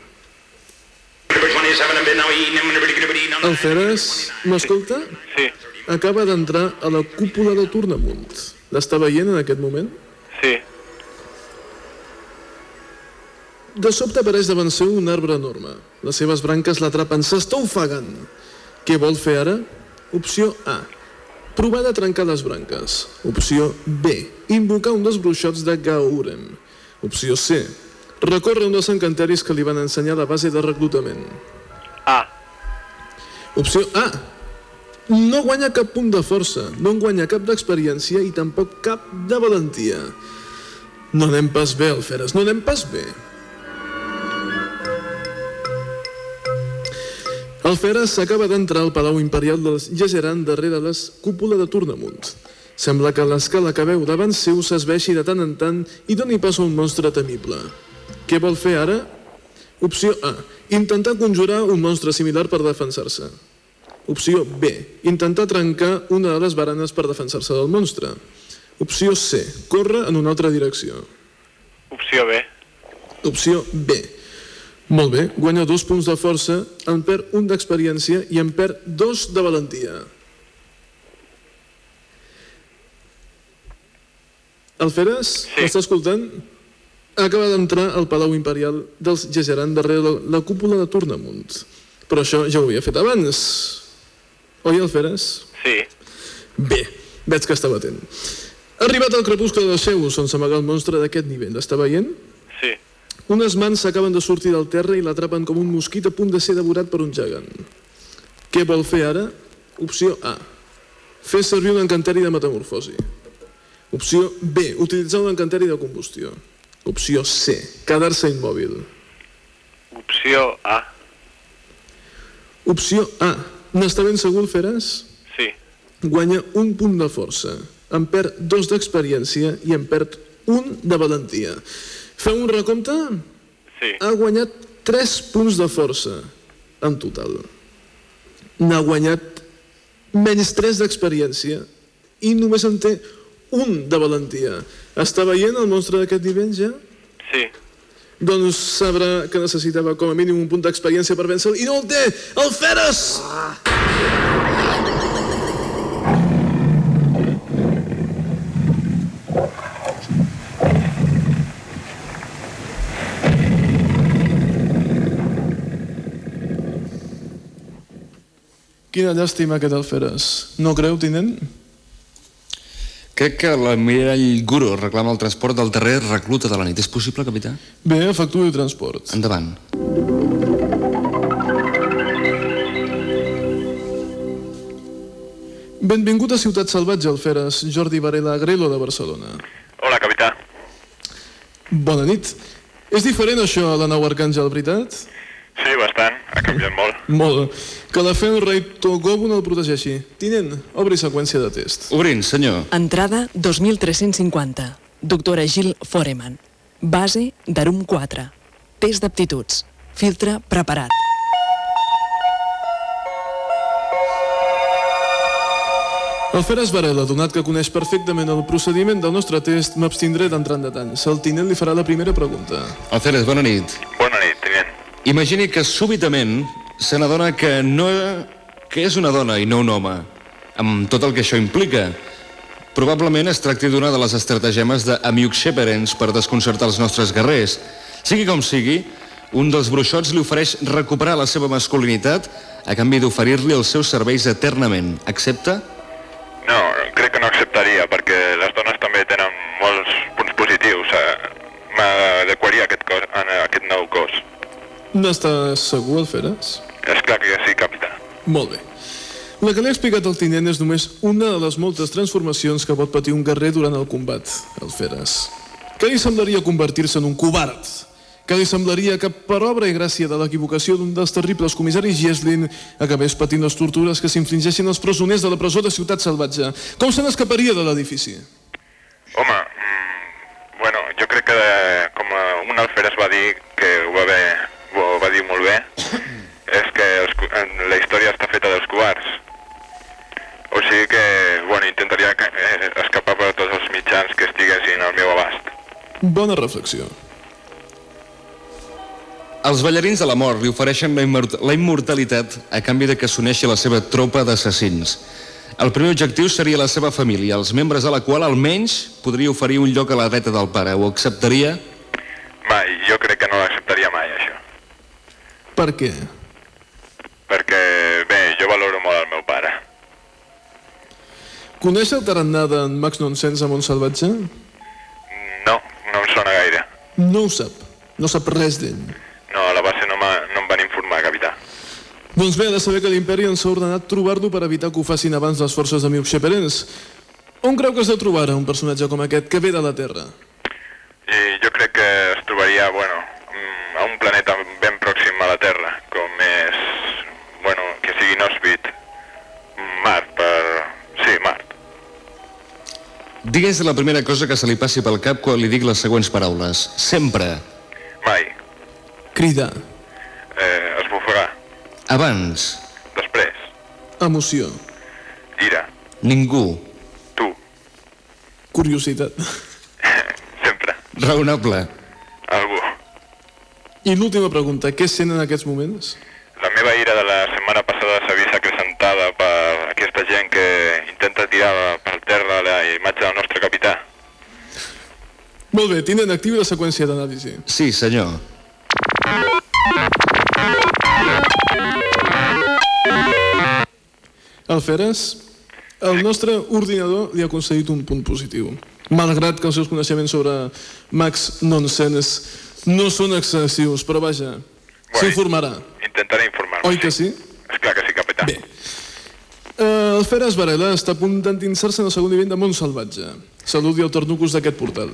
El Feres, m'escolta? Sí. Acaba d'entrar a la cúpula de Tornamunt. L'està veient en aquest moment? Sí. De sobte apareix davant seu un arbre enorme. Les seves branques l'atrapen, s'està ofegant. Què vol fer ara? Opció A. Provar de trencar les branques. Opció B. Invocar un dels bruixots de Gaurem. Opció C. Recórrer un dels encanteris que li van ensenyar la base de reclutament. A. Opció A. No guanya cap punt de força, no en guanya cap d'experiència i tampoc cap de valentia. No anem pas bé, Alferes, no anem pas bé. Alferes s'acaba d'entrar al Palau Imperial dels Gesseran darrere les cúpula de Tornamunt. Sembla que l'escala que veu davant seu s'esveixi de tant en tant i doni pas a un monstre temible. Què vol fer ara? Opció A. Intentar conjurar un monstre similar per defensar-se. Opció B. Intentar trencar una de les baranes per defensar-se del monstre. Opció C. Córrer en una altra direcció. Opció B. Opció B. Molt bé, guanya dos punts de força, en perd un d'experiència i en perd dos de valentia. Alferes, sí. m'està escoltant? Acaba d'entrar al Palau Imperial dels Gesseran darrere la, la cúpula de Tornamunt. Però això ja ho havia fet abans. Oi, Alferes? Sí. Bé, veig que estava atent. Arribat al crepuscle de Zeus, on s'amaga el monstre d'aquest nivell. Està veient? Sí. Unes mans s'acaben de sortir del terra i l'atrapen com un mosquit a punt de ser devorat per un gegant. Què vol fer ara? Opció A. Fer servir un encanteri de metamorfosi. Opció B. Utilitzar un encanteri de combustió. Opció C. Quedar-se immòbil. Opció A. Opció A. N'està ben segur, el Feres? Sí. Guanya un punt de força. En perd dos d'experiència i en perd un de valentia. Feu un recompte? Sí. Ha guanyat 3 punts de força en total. N'ha guanyat menys 3 d'experiència i només en té un de valentia. Està veient el monstre d'aquest ja? Sí. Doncs sabrà que necessitava com a mínim un punt d'experiència per vèncer i no el té! El Feres! Quina llàstima aquest Alferes. No creu, tinent? Crec que l'almirall Guro reclama el transport del darrer recluta de la nit. És possible, capità? Bé, efectuï el transport. Endavant. Benvingut a Ciutat Salvatge, Alferes. Jordi Varela Grelo de Barcelona. Hola, capità. Bona nit. És diferent això a la nau Arcàngel, veritat? Sí, bastant. Canviat molt. Molt. Que la Fenrei Togobo no el protegeixi. Tinent, obri seqüència de test. Obrint, senyor. Entrada 2350. Doctora Gil Foreman. Base d'Arum 4. Test d'aptituds. Filtre preparat. El Feres Varela, donat que coneix perfectament el procediment del nostre test, m'abstindré d'entrar en detalls. El tinent li farà la primera pregunta. Alferes, bona nit. Imagini que súbitament se n'adona que no... que és una dona i no un home, amb tot el que això implica. Probablement es tracti d'una de les estratagemes d'Amiuk Sheperens per desconcertar els nostres guerrers. Sigui com sigui, un dels bruixots li ofereix recuperar la seva masculinitat a canvi d'oferir-li els seus serveis eternament. Accepta? No, crec que no acceptaria, perquè les dones també tenen molts punts positius. Eh, M'adequaria a aquest, cos, a aquest nou cos. N'estàs segur, el Feres? És clar que sí, capità. Molt bé. La que li ha explicat el tinent és només una de les moltes transformacions que pot patir un guerrer durant el combat, el Feres. Què li semblaria convertir-se en un covard? Què li semblaria que per obra i gràcia de l'equivocació d'un dels terribles comissaris Gieslin acabés patint les tortures que s'infligeixen als presoners de la presó de Ciutat Salvatge? Com se n'escaparia de l'edifici? Home, mm, bueno, jo crec que eh, com eh, un alferes va dir que ho va, bé, ho va dir molt bé, és que els, en la història està feta dels covards. O sigui que, bueno, intentaria eh, escapar per tots els mitjans que estiguessin al meu abast. Bona reflexió. Els ballarins de la mort li ofereixen la, immort la immortalitat a canvi de que s'uneixi la seva tropa d'assassins. El primer objectiu seria la seva família, els membres de la qual almenys podria oferir un lloc a la dreta del pare. Ho acceptaria? Mai, jo crec que no l'acceptaria mai, això. Per què? Perquè, bé, jo valoro molt el meu pare. Coneix el tarannà d'en Max Nonsens a Montsalvatge? No, no em sona gaire. No ho sap. No sap res d'ell. No, a la base no, no em van informar, capità. Doncs bé, ha de saber que l'imperi ens ha ordenat trobar-lo per evitar que ho facin abans les forces de Miuk Sheperens. On creu que es de trobar un personatge com aquest que ve de la Terra? I jo crec que es trobaria, bueno, mm, a un planeta Digues la primera cosa que se li passi pel cap quan li dic les següents paraules. Sempre. Mai. Cridar. Eh, esbufegar. Abans. Després. Emoció. Ira. Ningú. Tu. Curiositat. Raonable. Algú. I l'última pregunta, què sent en aquests moments? La meva ira de la setmana passada s'ha vist acrecentada per aquesta gent que intenta tirar per terra la imatge del nostre capità. Molt bé, tinent, activi la seqüència d'anàlisi. Sí, senyor. Alferes, el nostre ordinador li ha concedit un punt positiu. Malgrat que els seus coneixements sobre Max Nonsens no són excessius, però vaja, s'informarà. Intentaré informar-me. Oi que sí? És clar que sí, capità. Bé. Uh, el Feres Varela està a punt d'endinsar-se en el segon nivell de món salvatge. Saludi el Tornucus d'aquest portal.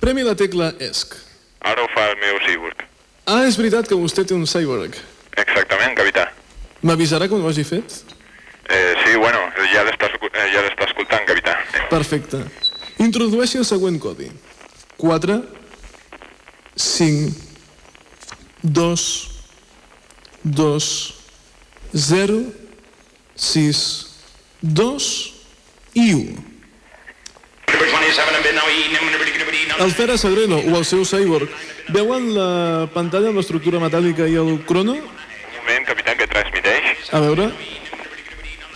Premi la tecla ESC. Ara ho fa el meu Cyborg. Ah, és veritat que vostè té un cyborg. Exactament, capità. M'avisarà quan ho hagi fet? Eh, sí, bueno, ja l'està eh, ja escoltant, capità. Perfecte. Introdueixi el següent codi. 4, 5, 2, 2, 0, 6, 2 i 1. El Fera Sagreno o el seu cyborg veuen la pantalla amb l'estructura metàl·lica i el crono? Un moment, capità, que transmiteix. A veure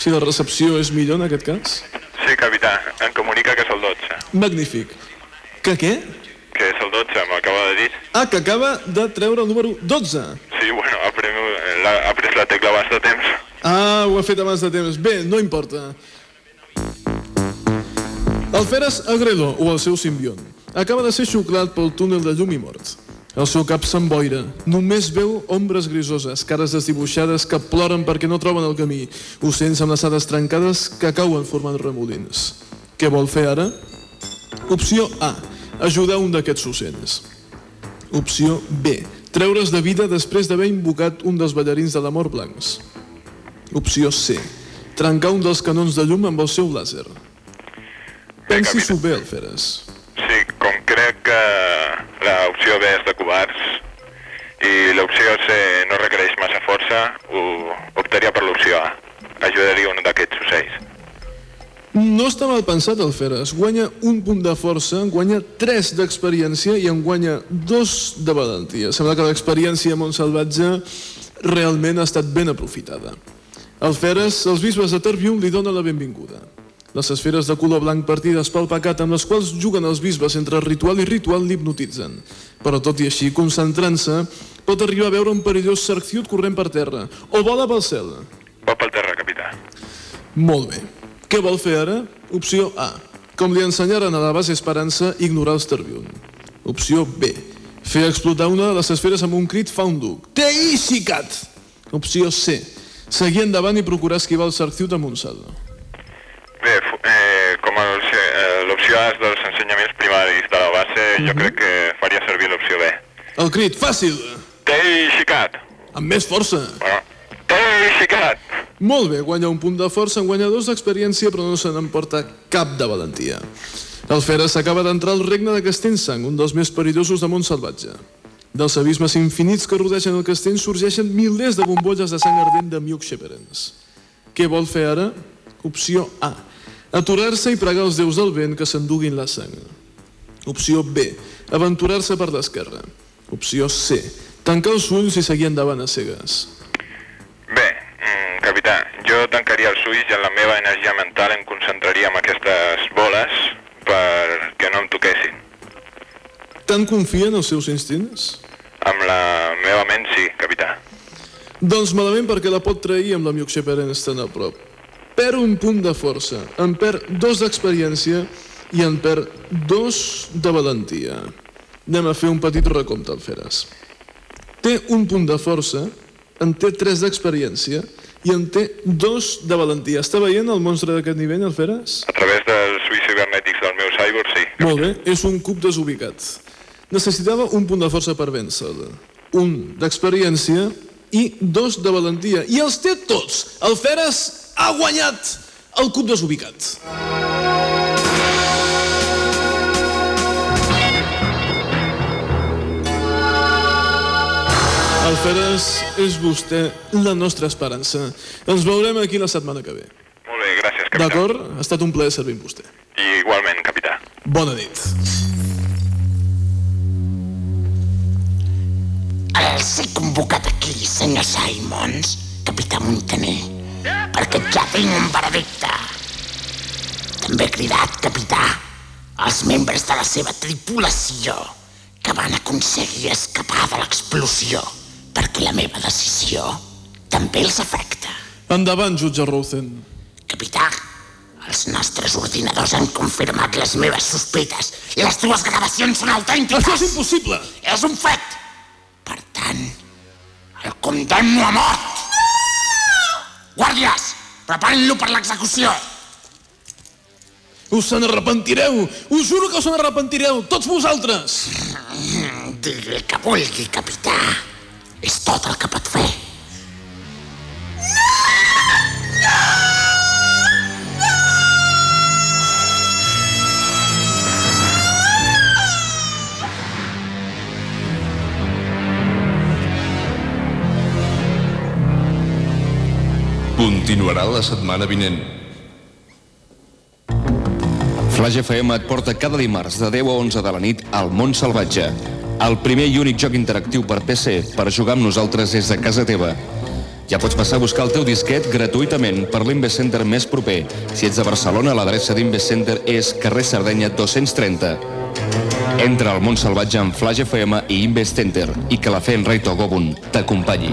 si la recepció és millor en aquest cas. Sí, capità, em comunica que és el 12. Magnífic. Que què? Que és el 12, m'acaba de dir. Ah, que acaba de treure el número 12. Sí, bueno, ha, la, ha pres la tecla abans de temps. Ah, ho ha fet abans de temps. Bé, no importa. El Feres Agredo, o el seu simbiont, acaba de ser xuclat pel túnel de llum i mort. El seu cap s'emboira. Només veu ombres grisoses, cares desdibuixades que ploren perquè no troben el camí, ocells amb les trencades que cauen formant remolins. Què vol fer ara? Opció A. Ajudar un d'aquests ocells. Opció B. Treure's de vida després d'haver invocat un dels ballarins de l'amor blancs. Opció C. Trencar un dels canons de llum amb el seu làser. Pensi-s'ho bé, Alferes. Sí, com crec que l'opció B és de covards i l'opció C no requereix massa força, ho optaria per l'opció A. Ajudaria un d'aquests ocells. No està mal pensat, Alferes. Guanya un punt de força, en guanya 3 d'experiència i en guanya 2 de valentia. Sembla que l'experiència a Montsalvatge realment ha estat ben aprofitada. Alferes, els bisbes de Terbium li dona la benvinguda. Les esferes de color blanc partides pel pecat amb les quals juguen els bisbes entre ritual i ritual l'hipnotitzen. Però tot i així, concentrant-se, pot arribar a veure un perillós sarciut corrent per terra o vola pel cel. Va pel terra, capità. Molt bé. Què vol fer ara? Opció A. Com li ensenyaren a la base Esperança, ignorar els Terbium. Opció B. Fer explotar una de les esferes amb un crit fa un duc. Teïxicat! Opció C. Seguir endavant i procurar esquivar el sarciut amb un salt. Bé, fu- eh, com el- és dels ensenyaments primaris de la base, jo crec que faria servir l'opció B. El crit, fàcil! T'he xicat! Amb més força! Bueno, t'he xicat! Molt bé, guanya un punt de força, en guanya dos d'experiència, però no se n'emporta cap de valentia. El Feres s'acaba d'entrar al regne de Castellsang, un dels més perillosos de món salvatge. Dels abismes infinits que rodegen el castell sorgeixen milers de bombolles de sang ardent de Miuk Sheperens. Què vol fer ara? Opció A. Aturar-se i pregar als déus del vent que s'enduguin la sang. Opció B. Aventurar-se per l'esquerra. Opció C. Tancar els ulls i seguir endavant a cegues. Bé, mm, capità, jo tancaria els ulls i en la meva energia mental em concentraria en aquestes boles perquè no em toquessin. Tant confia en els seus instints? Amb la meva ment sí, capità. Doncs malament perquè la pot trair amb la Miuxeperens tan a prop. Perd un punt de força, en perd dos d'experiència i en perd dos de valentia. Anem a fer un petit recompte, Alferes. Té un punt de força, en té tres d'experiència i en té dos de valentia. Està veient el monstre d'aquest nivell, Alferes? A través dels ulls cibernètics del meu cyborg, sí. Molt bé, és un cub desubicat. Necessitava un punt de força per vèncer-lo, un d'experiència i dos de valentia. I els té tots! El Feres ha guanyat el cub desubicat. El Feres és vostè la nostra esperança. Ens veurem aquí la setmana que ve. Molt bé, gràcies, capità. D'acord? Ha estat un plaer servir amb vostè. I igualment, capità. Bona nit. Els he convocat aquí, senyor Simons, capità Montaner, perquè ja tinc un veredicte. També he cridat, capità, els membres de la seva tripulació que van aconseguir escapar de l'explosió perquè la meva decisió també els afecta. Endavant, jutge Rosen. Capità, els nostres ordinadors han confirmat les meves sospites. Les dues gravacions són autèntiques. Això és impossible! És un fet. Per tant, el condemno a mort. Guàrdies, preparin-lo per l'execució. Us se n'arrepentireu! Us juro que us n'arrepentireu! Tots vosaltres! Digui el que vulgui, capità. És tot el que pot fer. Continuarà la setmana vinent. Flash FM et porta cada dimarts de 10 a 11 de la nit al món salvatge. El primer i únic joc interactiu per PC per jugar amb nosaltres des de casa teva. Ja pots passar a buscar el teu disquet gratuïtament per l'Invest Center més proper. Si ets de Barcelona, l'adreça d'Invest Center és carrer Sardenya 230. Entra al món salvatge amb Flash FM i Invest Center i que la fe en Rei Togobun t'acompanyi.